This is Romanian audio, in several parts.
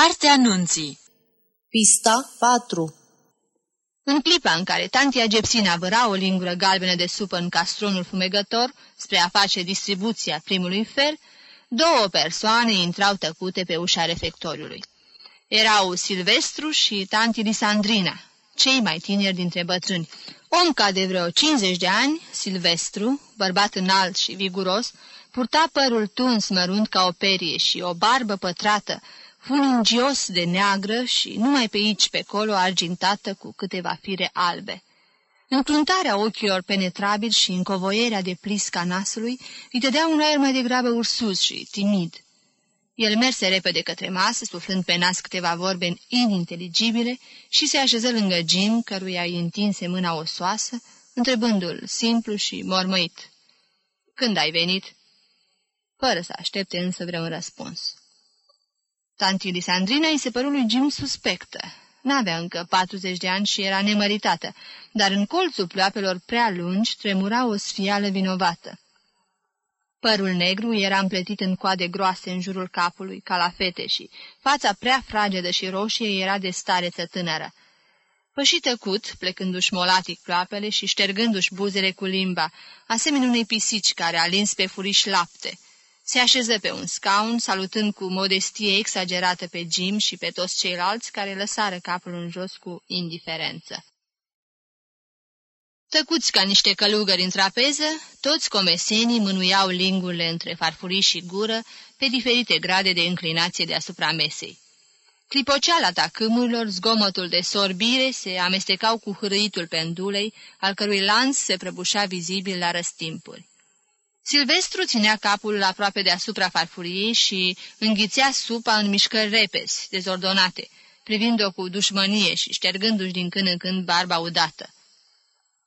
Cartea Nunții Pista 4 În clipa în care tantia Gepsina văra o lingură galbenă de supă în castronul fumegător spre a face distribuția primului fel, două persoane intrau tăcute pe ușa refectoriului. Erau Silvestru și tanti Lisandrina, cei mai tineri dintre bătrâni. Om ca de vreo 50 de ani, Silvestru, bărbat înalt și viguros, purta părul tuns mărunt ca o perie și o barbă pătrată, funingios de neagră și numai pe aici, pe colo, argintată cu câteva fire albe. Încruntarea ochilor penetrabili și încovoierea de plisca nasului îi dădea un aer mai degrabă ursuz și timid. El merse repede către masă, suflând pe nas câteva vorbe ininteligibile și se așeză lângă Jim, căruia îi întinse mâna osoasă, întrebându-l simplu și mormăit. Când ai venit?" Fără să aștepte însă vreun răspuns. Tanti Lisandrina îi se păru lui Jim suspectă. N-avea încă 40 de ani și era nemăritată, dar în colțul ploapelor prea lungi tremura o sfială vinovată. Părul negru era împletit în coade groase în jurul capului, ca la fete, și fața prea fragedă și roșie era de stareță tânără. Păși tăcut, plecându-și molatic ploapele și ștergându-și buzele cu limba, asemenea unei pisici care a lins pe furiș lapte. Se așeză pe un scaun, salutând cu modestie exagerată pe Jim și pe toți ceilalți care lăsară capul în jos cu indiferență. Tăcuți ca niște călugări în trapeză, toți comesenii mânuiau lingurile între farfurii și gură pe diferite grade de înclinație deasupra mesei. Clipoceala tacâmurilor, zgomotul de sorbire se amestecau cu hârâitul pendulei, al cărui lanț se prăbușea vizibil la răstimpuri. Silvestru ținea capul aproape deasupra farfuriei și înghițea supa în mișcări repezi, dezordonate, privind-o cu dușmănie și ștergându-și din când în când barba udată.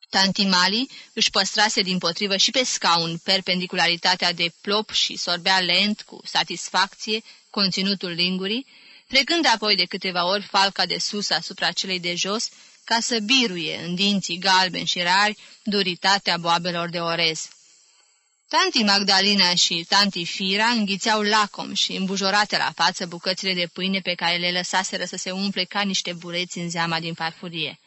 Tanti Mali își păstrase din potrivă și pe scaun perpendicularitatea de plop și sorbea lent, cu satisfacție, conținutul lingurii, trecând apoi de câteva ori falca de sus asupra celei de jos, ca să biruie în dinții galbeni și rari duritatea boabelor de orez. Tanti Magdalena și tanti Fira înghițeau lacom și îmbujorate la față bucățile de pâine pe care le lăsaseră să se umple ca niște bureți în zeama din farfurie.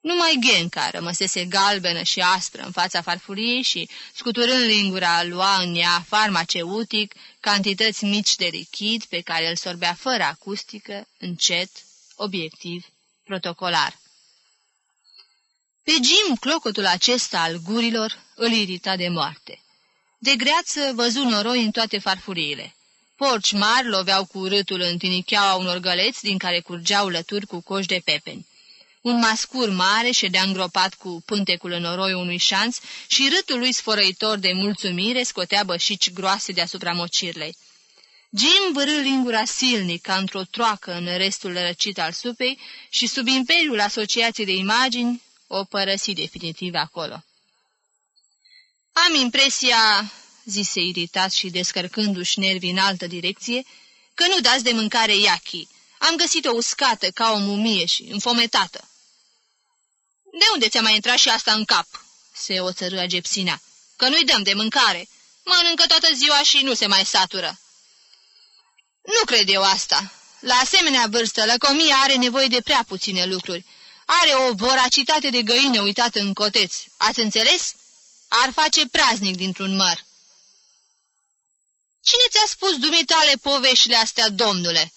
Numai Genca rămăsese galbenă și aspră în fața farfuriei și, scuturând lingura, lua în ea farmaceutic cantități mici de lichid pe care îl sorbea fără acustică, încet, obiectiv, protocolar. Pe Jim, clocotul acesta al gurilor îl irita de moarte. De greață văzu noroi în toate farfuriile. Porci mari loveau cu râtul în tinicheaua unor găleți din care curgeau lături cu coși de pepeni. Un mascur mare ședea îngropat cu pântecul în noroi unui șanț și râtul lui sfărăitor de mulțumire scotea bășici groase deasupra mocirlei. Jim vârâ lingura silnic ca într-o troacă în restul răcit al supei și sub imperiul asociației de imagini o părăsi definitiv acolo. Am impresia, zise iritat și descărcându-și nervii în altă direcție, că nu dați de mâncare iachi. Am găsit-o uscată ca o mumie și înfometată. De unde ți-a mai intrat și asta în cap?" se oțărâ Gepsina. Că nu-i dăm de mâncare. Mănâncă toată ziua și nu se mai satură." Nu cred eu asta. La asemenea vârstă, lăcomia are nevoie de prea puține lucruri. Are o voracitate de găină uitată în coteț. Ați înțeles? Ar face praznic dintr-un măr." Cine ți-a spus dumitale poveștile astea, domnule?"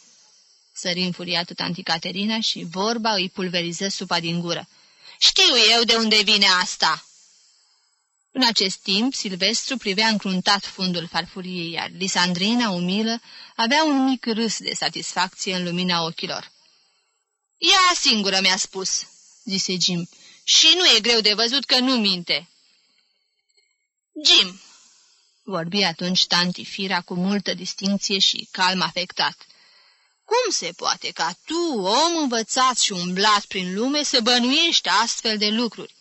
Sări înfuriată tanti Caterina și vorba îi pulveriză supa din gură. Știu eu de unde vine asta!" În acest timp, Silvestru privea încruntat fundul farfuriei, iar Lisandrina, umilă, avea un mic râs de satisfacție în lumina ochilor. Ea singură mi-a spus," zise Jim, și nu e greu de văzut că nu minte." Jim," vorbi atunci tanti Fira cu multă distinție și calm afectat. Cum se poate ca tu, om învățat și umblat prin lume, să bănuiești astfel de lucruri?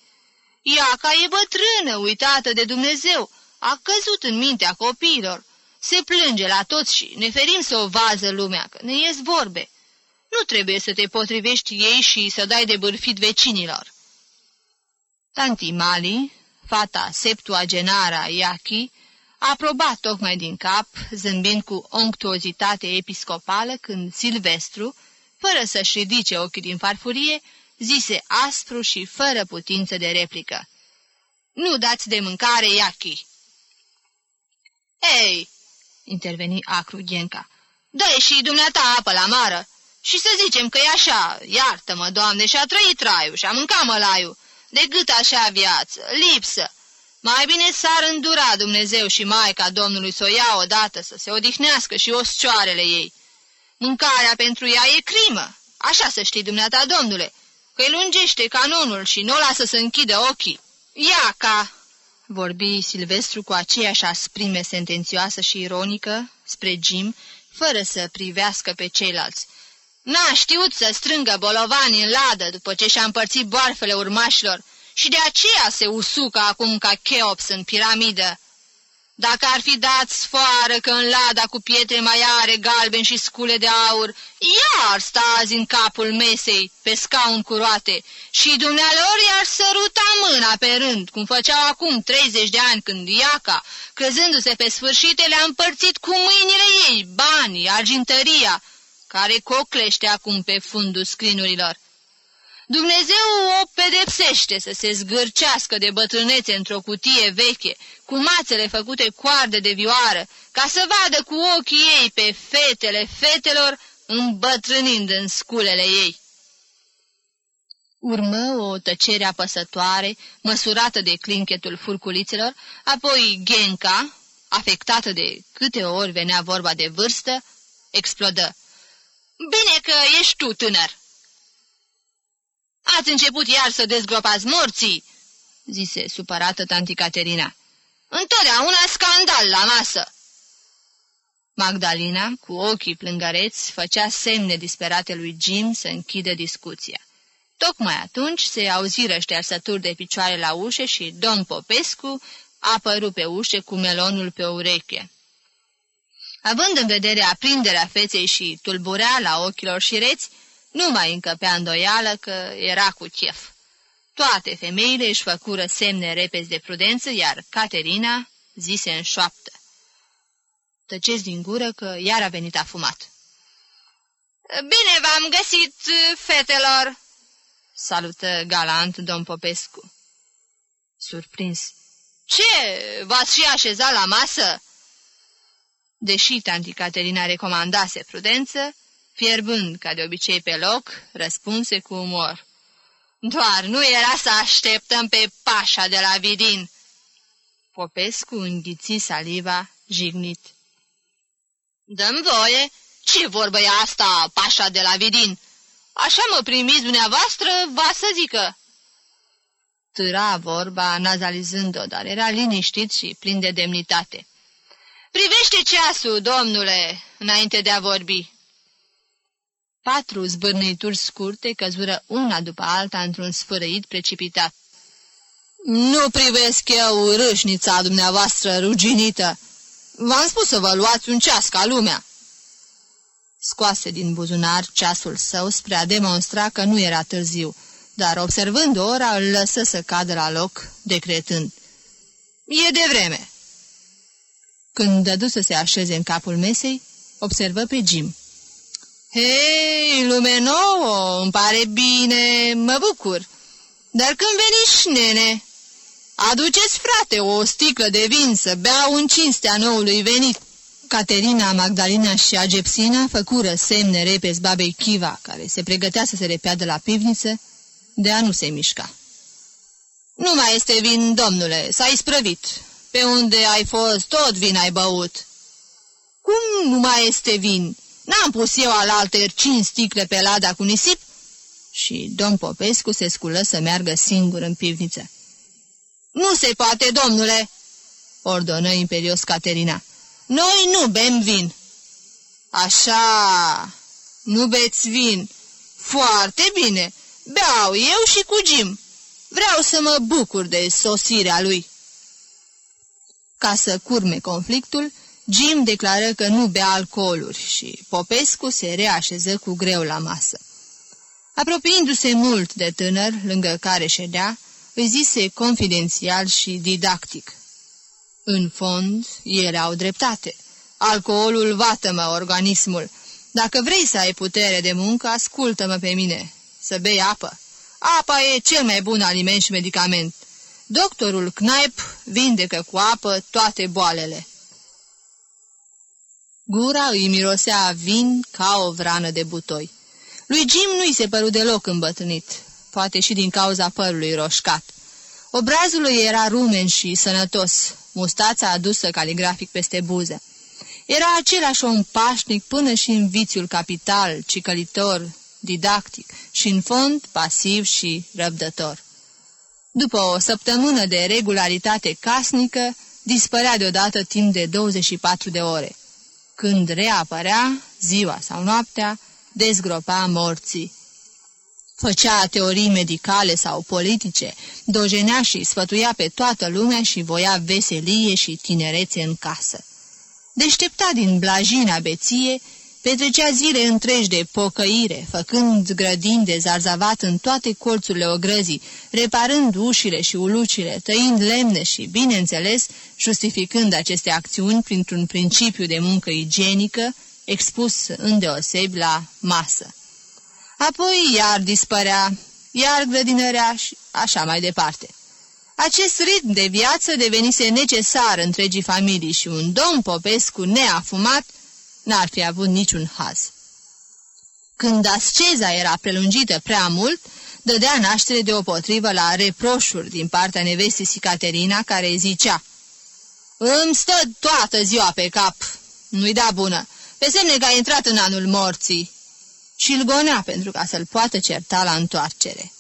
Ea, ca e bătrână, uitată de Dumnezeu, a căzut în mintea copiilor. Se plânge la toți și ne ferim să o vază lumea, că ne ies vorbe. Nu trebuie să te potrivești ei și să dai de bârfit vecinilor. Tanti Mali, fata septuagenara Iachi, aproba tocmai din cap, zâmbind cu onctuozitate episcopală, când Silvestru, fără să-și ridice ochii din farfurie, zise aspru și fără putință de replică. Nu dați de mâncare, Iachi!" Ei!" interveni acru Ghenca. dă și dumneata apă la mară și să zicem că e așa, iartă-mă, Doamne, și-a trăit traiul și-a mâncat mălaiul, de gât așa viață, lipsă. Mai bine s-ar îndura Dumnezeu și Maica Domnului să o ia odată, să se odihnească și oscioarele ei. Mâncarea pentru ea e crimă, așa să știi dumneata, domnule, că îi lungește canonul și nu o lasă să închidă ochii. Ia ca... Vorbi Silvestru cu aceeași asprime sentențioasă și ironică spre Jim, fără să privească pe ceilalți. N-a știut să strângă bolovani în ladă după ce și-a împărțit boarfele urmașilor și de aceea se usucă acum ca Cheops în piramidă. Dacă ar fi dat sfoară că în lada cu pietre mai are galben și scule de aur, iar sta azi în capul mesei, pe scaun cu roate, și dumnealor i-ar săruta mâna pe rând, cum făceau acum 30 de ani când Iaca, crezându-se pe sfârșit, le-a împărțit cu mâinile ei banii, argintăria, care coclește acum pe fundul scrinurilor. Dumnezeu o pedepsește să se zgârcească de bătrânețe într-o cutie veche, cu mațele făcute coarde de vioară, ca să vadă cu ochii ei pe fetele fetelor îmbătrânind în sculele ei. Urmă o tăcere apăsătoare, măsurată de clinchetul furculițelor, apoi Genca, afectată de câte ori venea vorba de vârstă, explodă. Bine că ești tu, tânăr!" Ați început iar să dezgropați morții!" zise supărată tanti Caterina. Întotdeauna scandal la masă!" Magdalena, cu ochii plângăreți, făcea semne disperate lui Jim să închidă discuția. Tocmai atunci se auziră ștearsături de picioare la ușă și domn Popescu apăru pe ușă cu melonul pe ureche. Având în vedere aprinderea feței și tulbureala ochilor șireți, nu mai încăpea îndoială că era cu chef. Toate femeile își făcură semne repezi de prudență, iar Caterina zise în șoaptă. Tăceți din gură că iar a venit afumat. Bine v-am găsit, fetelor!" salută galant domn Popescu. Surprins. Ce, v-ați și așezat la masă?" Deși tanti Caterina recomandase prudență, fierbând ca de obicei pe loc, răspunse cu umor. Doar nu era să așteptăm pe pașa de la Vidin. Popescu înghiți saliva, jignit. Dăm voie? Ce vorbă e asta, pașa de la Vidin? Așa mă primiți dumneavoastră, va să zică. Târa vorba, nazalizând-o, dar era liniștit și plin de demnitate. Privește ceasul, domnule, înainte de a vorbi. Patru zbârnituri scurte căzură una după alta într-un sfărăit precipitat. Nu privesc eu râșnița dumneavoastră ruginită. V-am spus să vă luați un ceas ca lumea. Scoase din buzunar ceasul său spre a demonstra că nu era târziu, dar observând ora îl lăsă să cadă la loc, decretând. E de vreme. Când dădu să se așeze în capul mesei, observă pe Jim. Hei, lume nouă, îmi pare bine, mă bucur. Dar când veniți, nene, aduceți, frate, o sticlă de vin să beau în cinstea noului venit. Caterina, Magdalena și Agepsina făcură semne repezi babei Chiva, care se pregătea să se repeadă la pivniță, de a nu se mișca. Nu mai este vin, domnule, s-a isprăvit. Pe unde ai fost, tot vin ai băut." Cum nu mai este vin?" N-am pus eu alalter cinci sticle pe lada cu nisip?" Și domn Popescu se sculă să meargă singur în pivniță. Nu se poate, domnule!" ordonă imperios Caterina. Noi nu bem vin." Așa, nu beți vin. Foarte bine, beau eu și cu Jim. Vreau să mă bucur de sosirea lui." Ca să curme conflictul, Jim declară că nu bea alcooluri și Popescu se reașeză cu greu la masă. Apropiindu-se mult de tânăr, lângă care ședea, îi zise confidențial și didactic. În fond, ele au dreptate. Alcoolul vată-mă organismul. Dacă vrei să ai putere de muncă, ascultă-mă pe mine. Să bei apă. Apa e cel mai bun aliment și medicament. Doctorul Knaip vindecă cu apă toate boalele. Gura îi mirosea vin ca o vrană de butoi. Lui Jim nu-i se păru deloc îmbătrânit, poate și din cauza părului roșcat. Obrazul lui era rumen și sănătos, mustața adusă caligrafic peste buze. Era același om pașnic până și în vițiul capital, cicălitor, didactic și, în fond, pasiv și răbdător. După o săptămână de regularitate casnică, dispărea deodată timp de 24 de ore. Când reapărea, ziua sau noaptea, dezgropa morții. Făcea teorii medicale sau politice, dojenea și sfătuia pe toată lumea și voia veselie și tinerețe în casă. Deștepta din blajina beție, petrecea zile întregi de pocăire, făcând grădini de zarzavat în toate colțurile ogrăzii, reparând ușile și ulucile, tăind lemne și, bineînțeles, justificând aceste acțiuni printr-un principiu de muncă igienică, expus îndeosebi la masă. Apoi iar dispărea, iar grădinărea și așa mai departe. Acest ritm de viață devenise necesar întregii familii și un domn Popescu neafumat n-ar fi avut niciun haz. Când asceza era prelungită prea mult, dădea naștere deopotrivă la reproșuri din partea nevestii Caterina, care zicea Îmi stă toată ziua pe cap, nu-i da bună, pe semne că a intrat în anul morții." Și îl gonea pentru ca să-l poată certa la întoarcere.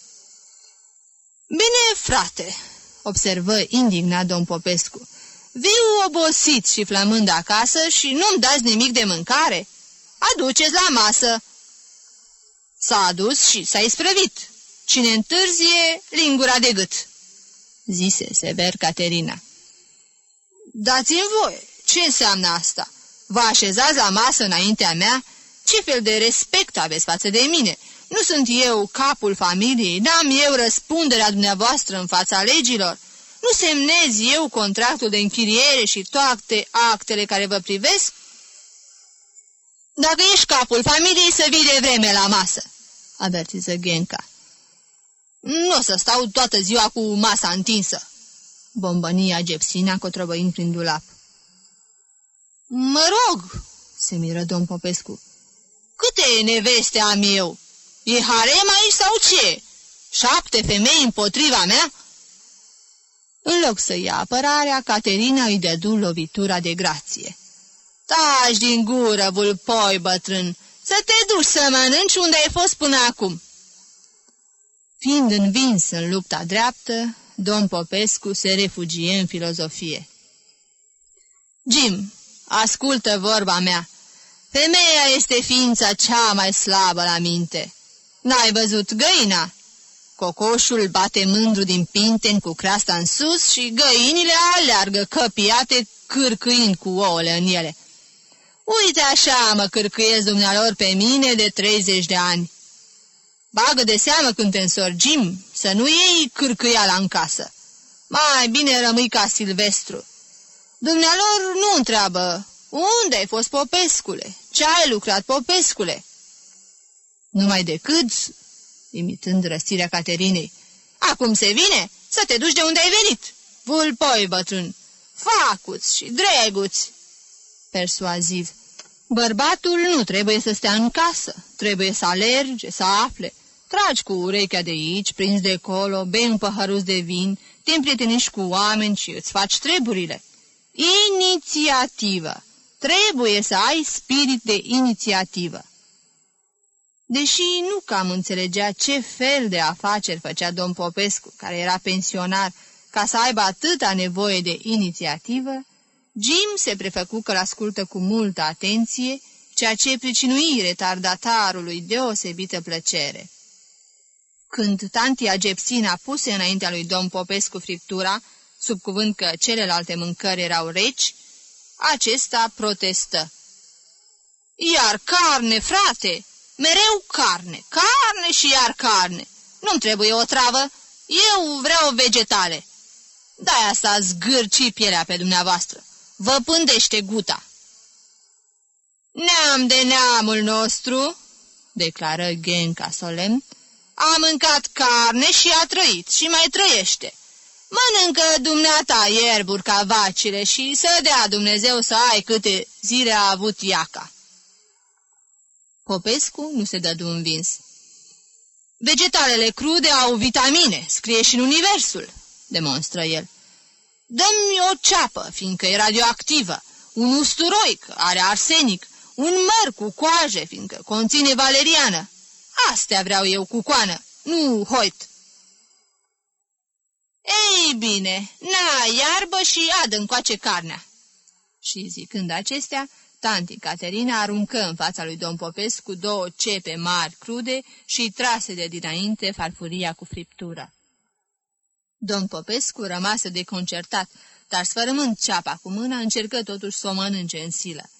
Bine, frate," observă indignat domn Popescu, viu obosit și flămând acasă și nu-mi dați nimic de mâncare? Aduceți la masă!" S-a adus și s-a isprăvit. Cine întârzie, lingura de gât," zise sever Caterina. Dați-mi voie, ce înseamnă asta? Vă așezați la masă înaintea mea? Ce fel de respect aveți față de mine? Nu sunt eu capul familiei? N-am eu răspunderea dumneavoastră în fața legilor? Nu semnez eu contractul de închiriere și toate actele care vă privesc? Dacă ești capul familiei, să vii de vreme la masă, avertiză Genca. Nu o să stau toată ziua cu masa întinsă, bombănia Gepsina cotrobăind prin dulap. Mă rog, se miră domn Popescu, câte neveste am eu? E harem aici sau ce? Șapte femei împotriva mea? În loc să ia apărarea, Caterina îi dădu lovitura de grație. Taci din gură, vulpoi bătrân, să te duci să mănânci unde ai fost până acum. Fiind învins în lupta dreaptă, domn Popescu se refugie în filozofie. Jim, ascultă vorba mea. Femeia este ființa cea mai slabă la minte. N-ai văzut găina? Cocoșul bate mândru din pinten cu creasta în sus și găinile aleargă căpiate cârcâind cu ouăle în ele. Uite așa mă cârcâiesc dumnealor pe mine de 30 de ani. Bagă de seamă când te însorgim, să nu iei cârcâiala în casă. Mai bine rămâi ca Silvestru. Dumnealor nu întreabă, unde ai fost Popescule? Ce ai lucrat Popescule? Numai decât, imitând răstirea Caterinei, acum se vine să te duci de unde ai venit. Vulpoi, bătrân, facuți și dreguți. Persuaziv. Bărbatul nu trebuie să stea în casă, trebuie să alerge, să afle. Tragi cu urechea de aici, prins de colo, bei un păhărus de vin, te împrietenești cu oameni și îți faci treburile. Inițiativă. Trebuie să ai spirit de inițiativă. Deși nu cam înțelegea ce fel de afaceri făcea domn Popescu, care era pensionar, ca să aibă atâta nevoie de inițiativă, Jim se prefăcu că l-ascultă cu multă atenție, ceea ce pricinui retardatarului deosebită plăcere. Când tantia Gepsina puse înaintea lui domn Popescu friptura, sub cuvânt că celelalte mâncări erau reci, acesta protestă. Iar carne, frate! Mereu carne, carne și iar carne! Nu-mi trebuie o travă, eu vreau vegetale!" Da asta zgârci pielea pe dumneavoastră. Vă pândește guta. Neam de neamul nostru, declară Genca solemn, a mâncat carne și a trăit și mai trăiește. Mănâncă dumneata ierburi ca vacile și să dea Dumnezeu să ai câte zile a avut iaca. Popescu nu se dădu învins. Vegetalele crude au vitamine, scrie și în Universul, demonstră el. Dă-mi o ceapă, fiindcă e radioactivă, un usturoi, are arsenic, un măr cu coaje, fiindcă conține valeriană. Astea vreau eu cu coană, nu hoit. Ei bine, na, iarbă și adă încoace carnea. Și zicând acestea, tanti Caterina aruncă în fața lui Domn Popescu două cepe mari crude și trase de dinainte farfuria cu friptură. Domn Popescu rămase deconcertat, dar sfărâmând ceapa cu mâna, încercă totuși să o mănânce în silă.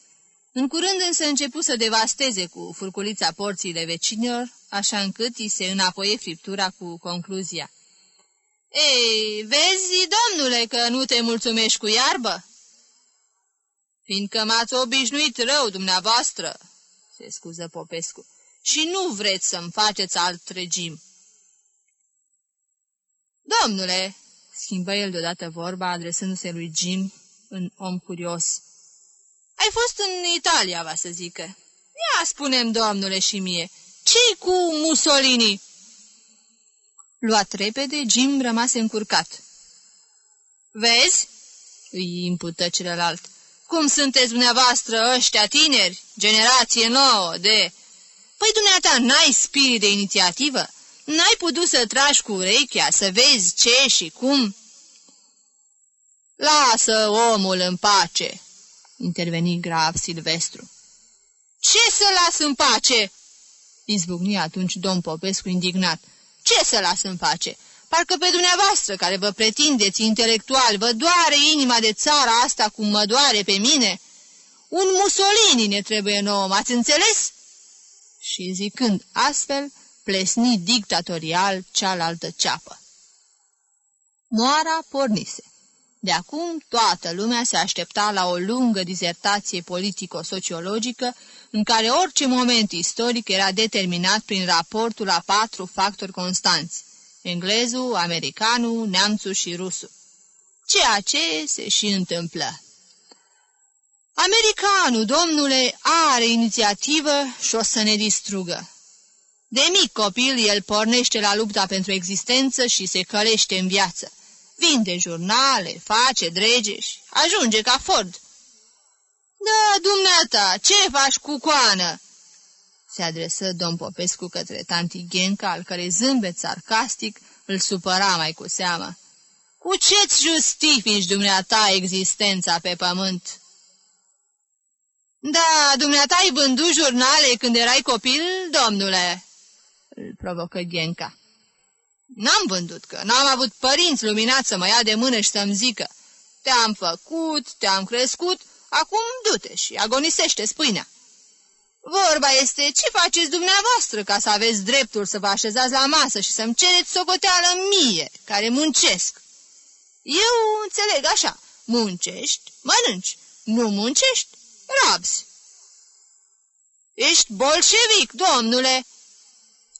În curând însă începu să devasteze cu furculița porțiile vecinilor, așa încât îi se înapoie friptura cu concluzia. Ei, vezi, domnule, că nu te mulțumești cu iarbă?" Fiindcă m-ați obișnuit rău dumneavoastră," se scuză Popescu, și nu vreți să-mi faceți alt regim." Domnule," schimbă el deodată vorba, adresându-se lui Jim, în om curios, ai fost în Italia, va să zică. Ia spunem, domnule, și mie, ce cu Mussolini?" Luat repede, Jim rămase încurcat. Vezi?" îi impută celălalt. Cum sunteți dumneavoastră ăștia tineri, generație nouă de... Păi dumneata, n-ai spirit de inițiativă? N-ai putut să tragi cu urechea, să vezi ce și cum?" Lasă omul în pace!" interveni grav Silvestru. Ce să las în pace?" izbucni atunci domn Popescu indignat. Ce să las în pace? Parcă pe dumneavoastră, care vă pretindeți intelectual, vă doare inima de țara asta cum mă doare pe mine? Un Mussolini ne trebuie nouă, m-ați înțeles?" Și zicând astfel, plesni dictatorial cealaltă ceapă. Moara pornise. De acum, toată lumea se aștepta la o lungă dizertație politico-sociologică, în care orice moment istoric era determinat prin raportul a patru factori constanți, englezul, americanul, neamțul și rusul. Ceea ce se și întâmplă. Americanul, domnule, are inițiativă și o să ne distrugă. De mic copil, el pornește la lupta pentru existență și se călește în viață vinde jurnale, face dregeși, ajunge ca Ford. Da, dumneata, ce faci cu coană?" Se adresă domn Popescu către tanti Genca, al cărei zâmbet sarcastic îl supăra mai cu seamă. Cu ce-ți justifici dumneata existența pe pământ?" Da, dumneata ai vândut jurnale când erai copil, domnule?" îl provocă Genca. N-am vândut, că n-am avut părinți luminați să mă ia de mână și să-mi zică Te-am făcut, te-am crescut, acum du-te și agonisește spâinea. Vorba este, ce faceți dumneavoastră ca să aveți dreptul să vă așezați la masă și să-mi cereți socoteală mie, care muncesc? Eu înțeleg așa, muncești, mănânci, nu muncești, rabzi. Ești bolșevic, domnule!"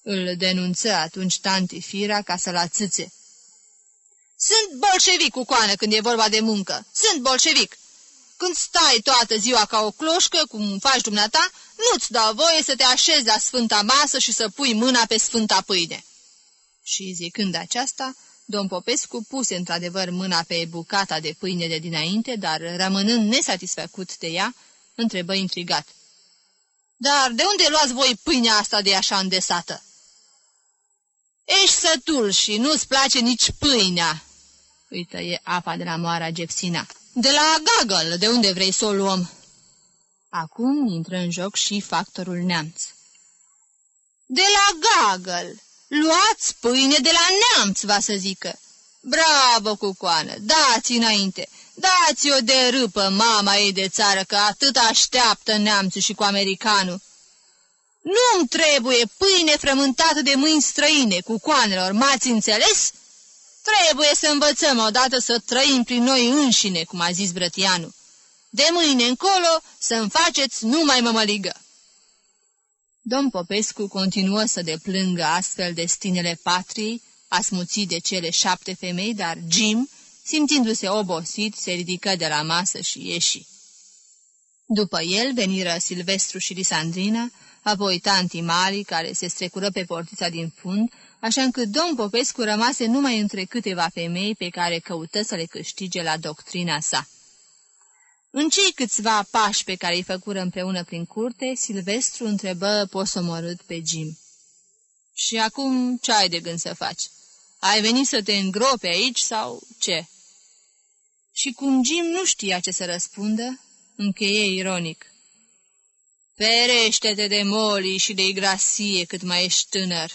îl denunță atunci tanti Fira ca să-l ațâțe. Sunt bolșevic cu coană când e vorba de muncă. Sunt bolșevic. Când stai toată ziua ca o cloșcă, cum faci dumneata, nu-ți dau voie să te așezi la sfânta masă și să pui mâna pe sfânta pâine. Și zicând aceasta, domn Popescu puse într-adevăr mâna pe bucata de pâine de dinainte, dar rămânând nesatisfăcut de ea, întrebă intrigat. Dar de unde luați voi pâinea asta de așa îndesată?" Ești sătul și nu-ți place nici pâinea!" Îi tăie apa de la moara Gepsina. De la Gaggle, de unde vrei să o luăm?" Acum intră în joc și factorul neamț. De la Gaggle! Luați pâine de la neamț, va să zică. Bravo, cucoană, dați înainte, dați-o de râpă mama ei de țară, că atât așteaptă neamțul și cu americanul. Nu-mi trebuie pâine frământată de mâini străine cu coanelor, m-ați înțeles?" Trebuie să învățăm odată să trăim prin noi înșine, cum a zis Brătianu. De mâine încolo să-mi faceți numai mămăligă. Domn Popescu continuă să deplângă astfel destinele patriei, asmuțit de cele șapte femei, dar Jim, simțindu-se obosit, se ridică de la masă și ieși. După el veniră Silvestru și Lisandrina, apoi tanti Mari, care se strecură pe portița din fund, așa încât domn Popescu rămase numai între câteva femei pe care căută să le câștige la doctrina sa. În cei câțiva pași pe care îi făcură împreună prin curte, Silvestru întrebă posomorât pe Jim. Și acum ce ai de gând să faci? Ai venit să te îngrope aici sau ce?" Și cum Jim nu știa ce să răspundă, încheie ironic. Ferește-te de moli și de igrasie cât mai ești tânăr.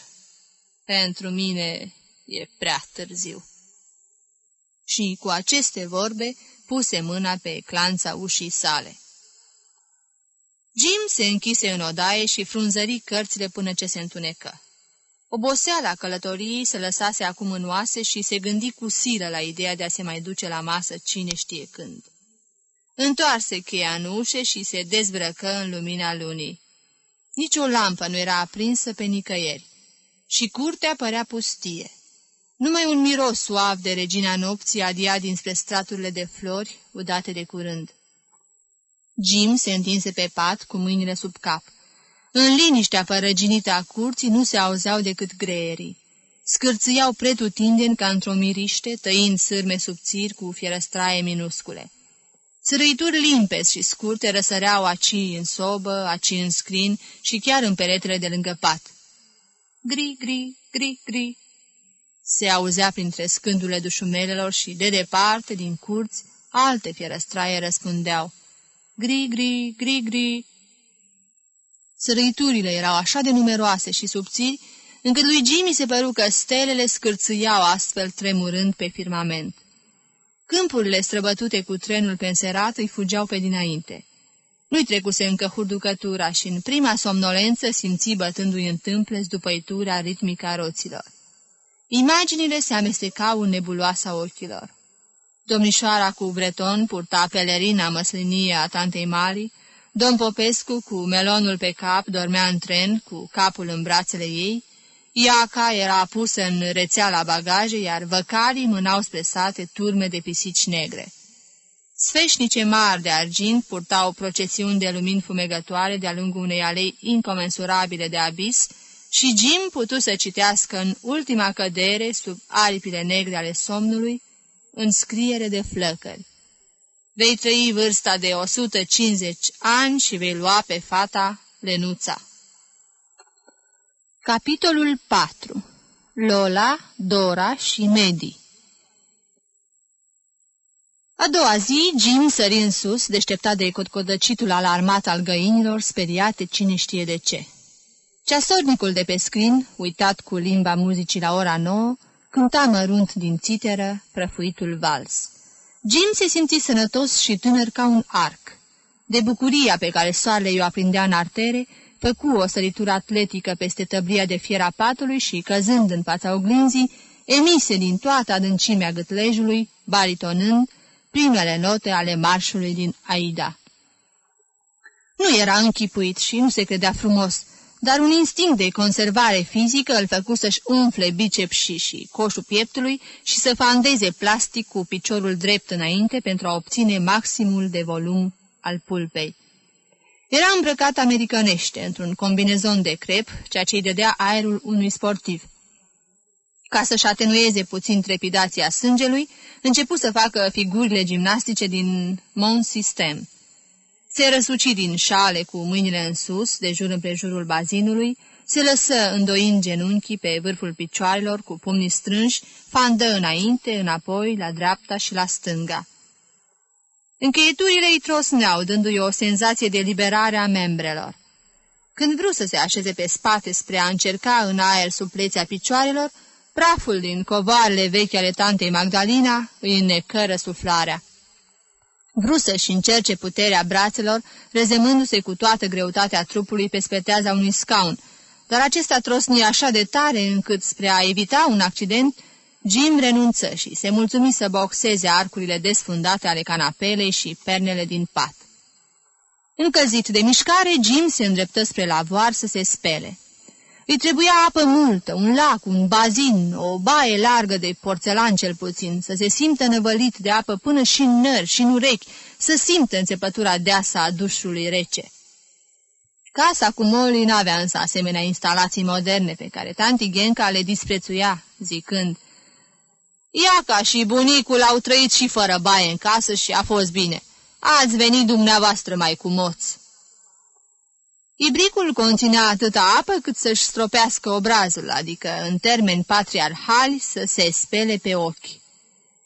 Pentru mine e prea târziu. Și cu aceste vorbe puse mâna pe clanța ușii sale. Jim se închise în odaie și frunzări cărțile până ce se întunecă. Oboseala călătoriei se lăsase acum în oase și se gândi cu silă la ideea de a se mai duce la masă cine știe când. Întoarse cheia în ușe și se dezbrăcă în lumina lunii. Nici o lampă nu era aprinsă pe nicăieri și curtea părea pustie. Numai un miros suav de regina nopții adia dinspre straturile de flori, udate de curând. Jim se întinse pe pat cu mâinile sub cap. În liniștea fărăginită a curții nu se auzeau decât greierii. Scârțâiau pretutindeni ca într-o miriște, tăind sârme subțiri cu fierăstraie minuscule. Țărâituri limpezi și scurte răsăreau aci în sobă, aci în scrin și chiar în peretele de lângă pat. Gri, gri, gri, gri. Se auzea printre scândurile dușumelelor și, de departe, din curți, alte fierăstraie răspundeau. Gri, gri, gri, gri. Sărăiturile erau așa de numeroase și subțiri, încât lui Jimmy se păru că stelele scârțâiau astfel tremurând pe firmament. Câmpurile străbătute cu trenul penserat îi fugeau pe dinainte. Nu-i trecuse încă hurducătura și în prima somnolență simți bătându-i în tâmpleț zdupăitura ritmică a roților. Imaginile se amestecau în nebuloasa ochilor. Domnișoara cu breton purta pelerina măslinie a tantei Mali, domn Popescu cu melonul pe cap dormea în tren cu capul în brațele ei, Iaca era pusă în rețea la bagaje, iar văcarii mânau spre sate turme de pisici negre. Sfeșnice mari de argint purtau procesiuni de lumini fumegătoare de-a lungul unei alei incomensurabile de abis și Jim putu să citească în ultima cădere, sub aripile negre ale somnului, în scriere de flăcări. Vei trăi vârsta de 150 ani și vei lua pe fata Lenuța. Capitolul 4 Lola, Dora și Medi A doua zi, Jim sări în sus, deșteptat de cotcodăcitul alarmat al găinilor, speriate cine știe de ce. Ceasornicul de pe scrin, uitat cu limba muzicii la ora nouă, cânta mărunt din țiteră prăfuitul vals. Jim se simți sănătos și tânăr ca un arc. De bucuria pe care soarele i-o aprindea în artere, făcu o săritură atletică peste tăblia de fier a patului și, căzând în fața oglinzii, emise din toată adâncimea gâtlejului, baritonând, primele note ale marșului din Aida. Nu era închipuit și nu se credea frumos, dar un instinct de conservare fizică îl făcu să-și umfle bicepsii și coșul pieptului și să fandeze plastic cu piciorul drept înainte pentru a obține maximul de volum al pulpei. Era îmbrăcat americanește, într-un combinezon de crep, ceea ce îi dădea aerul unui sportiv. Ca să-și atenueze puțin trepidația sângelui, începu să facă figurile gimnastice din Mont System. Se răsuci din șale cu mâinile în sus, de jur împrejurul bazinului, se lăsă îndoind genunchii pe vârful picioarelor cu pumnii strânși, fandă înainte, înapoi, la dreapta și la stânga. Încheieturile îi trosneau, dându-i o senzație de liberare a membrelor. Când vreau să se așeze pe spate spre a încerca în aer suplețea picioarelor, praful din covoarele vechi ale tantei Magdalena îi înnecă răsuflarea. Vreau să-și încerce puterea brațelor, rezemându-se cu toată greutatea trupului pe speteaza unui scaun, dar acesta trosni așa de tare încât, spre a evita un accident, Jim renunță și se mulțumi să boxeze arcurile desfundate ale canapelei și pernele din pat. Încălzit de mișcare, Jim se îndreptă spre lavoar să se spele. Îi trebuia apă multă, un lac, un bazin, o baie largă de porțelan cel puțin, să se simtă năvălit de apă până și în nări și în urechi, să simtă înțepătura deasă a dușului rece. Casa cu Molly n-avea însă asemenea instalații moderne pe care tanti Genca le disprețuia, zicând Iaca și bunicul au trăit și fără baie în casă și a fost bine. Ați venit dumneavoastră mai cu moți. Ibricul conținea atâta apă cât să-și stropească obrazul, adică, în termeni patriarhali, să se spele pe ochi.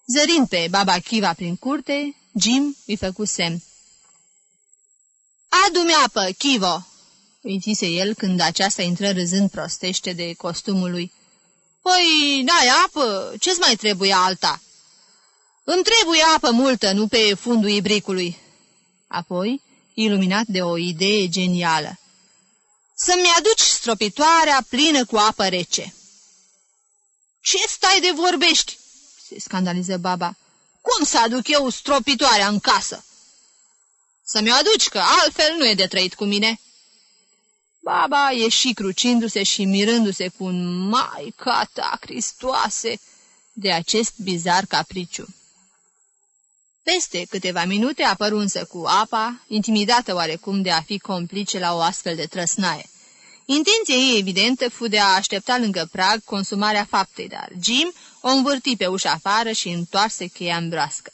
Zărind pe baba Chiva prin curte, Jim îi făcu semn. Adu-mi apă, Chivo!" îi zise el când aceasta intră râzând prostește de costumul lui. Păi, n-ai apă? Ce-ți mai trebuie alta?" Îmi trebuie apă multă, nu pe fundul ibricului." Apoi, iluminat de o idee genială. Să-mi aduci stropitoarea plină cu apă rece." Ce stai de vorbești?" se scandaliză baba. Cum să aduc eu stropitoarea în casă?" Să-mi o aduci, că altfel nu e de trăit cu mine." Baba ieși crucindu-se și mirându-se cu un Maica ta, Cristoase, de acest bizar capriciu. Peste câteva minute apăru însă cu apa, intimidată oarecum de a fi complice la o astfel de trăsnaie. Intenția ei evidentă fu de a aștepta lângă prag consumarea faptei, dar Jim o învârti pe ușa afară și întoarse cheia în broască.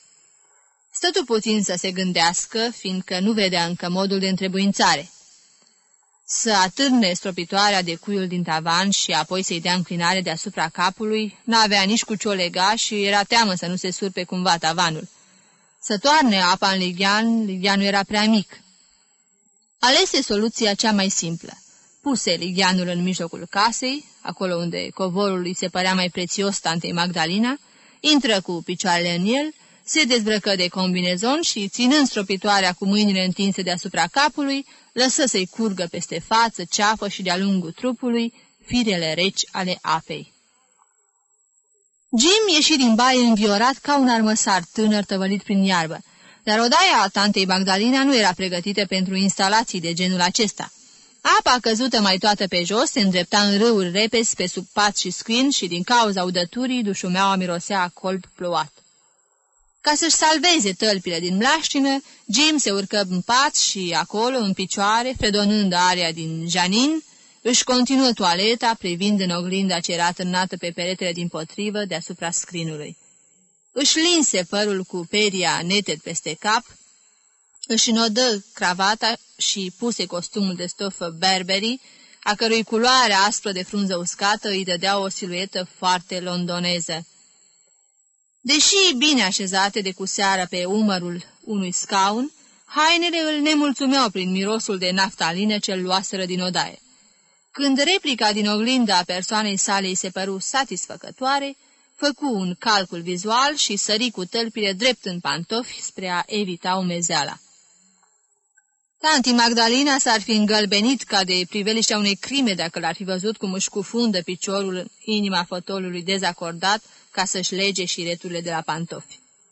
Stătu puțin să se gândească, fiindcă nu vedea încă modul de întrebuințare. Să atârne stropitoarea de cuiul din tavan și apoi să-i dea înclinare deasupra capului, n-avea nici cu ce o lega și era teamă să nu se surpe cumva tavanul. Să toarne apa în lighean, ligheanul era prea mic. Alese soluția cea mai simplă. Puse ligheanul în mijlocul casei, acolo unde covorul îi se părea mai prețios tantei Magdalena, intră cu picioarele în el, se dezbrăcă de combinezon și, ținând stropitoarea cu mâinile întinse deasupra capului, lăsă să-i curgă peste față, ceafă și de-a lungul trupului firele reci ale apei. Jim ieși din baie înviorat ca un armăsar tânăr tăvălit prin iarbă, dar odaia a tantei Magdalena nu era pregătită pentru instalații de genul acesta. Apa căzută mai toată pe jos se îndrepta în râuri repezi pe sub pat și scrin și din cauza udăturii dușumeaua mirosea a colb plouat. Ca să-și salveze tălpile din mlaștină, Jim se urcă în pat și acolo, în picioare, fredonând area din Janin, își continuă toaleta, privind în oglinda ce era târnată pe peretele din potrivă deasupra scrinului. Își linse părul cu peria neted peste cap, își înodă cravata și puse costumul de stofă Burberry, a cărui culoare aspră de frunză uscată îi dădea o siluetă foarte londoneză. Deși bine așezate de cu seara pe umărul unui scaun, hainele îl nemulțumeau prin mirosul de naftalină ce-l luaseră din odaie. Când replica din oglinda a persoanei sale îi se păru satisfăcătoare, făcu un calcul vizual și sări cu tălpile drept în pantofi spre a evita umezeala. Tanti Magdalena s-ar fi îngălbenit ca de priveliștea unei crime dacă l-ar fi văzut cum își cufundă piciorul în inima fotolului dezacordat ca să-și lege și returile de la pantofi.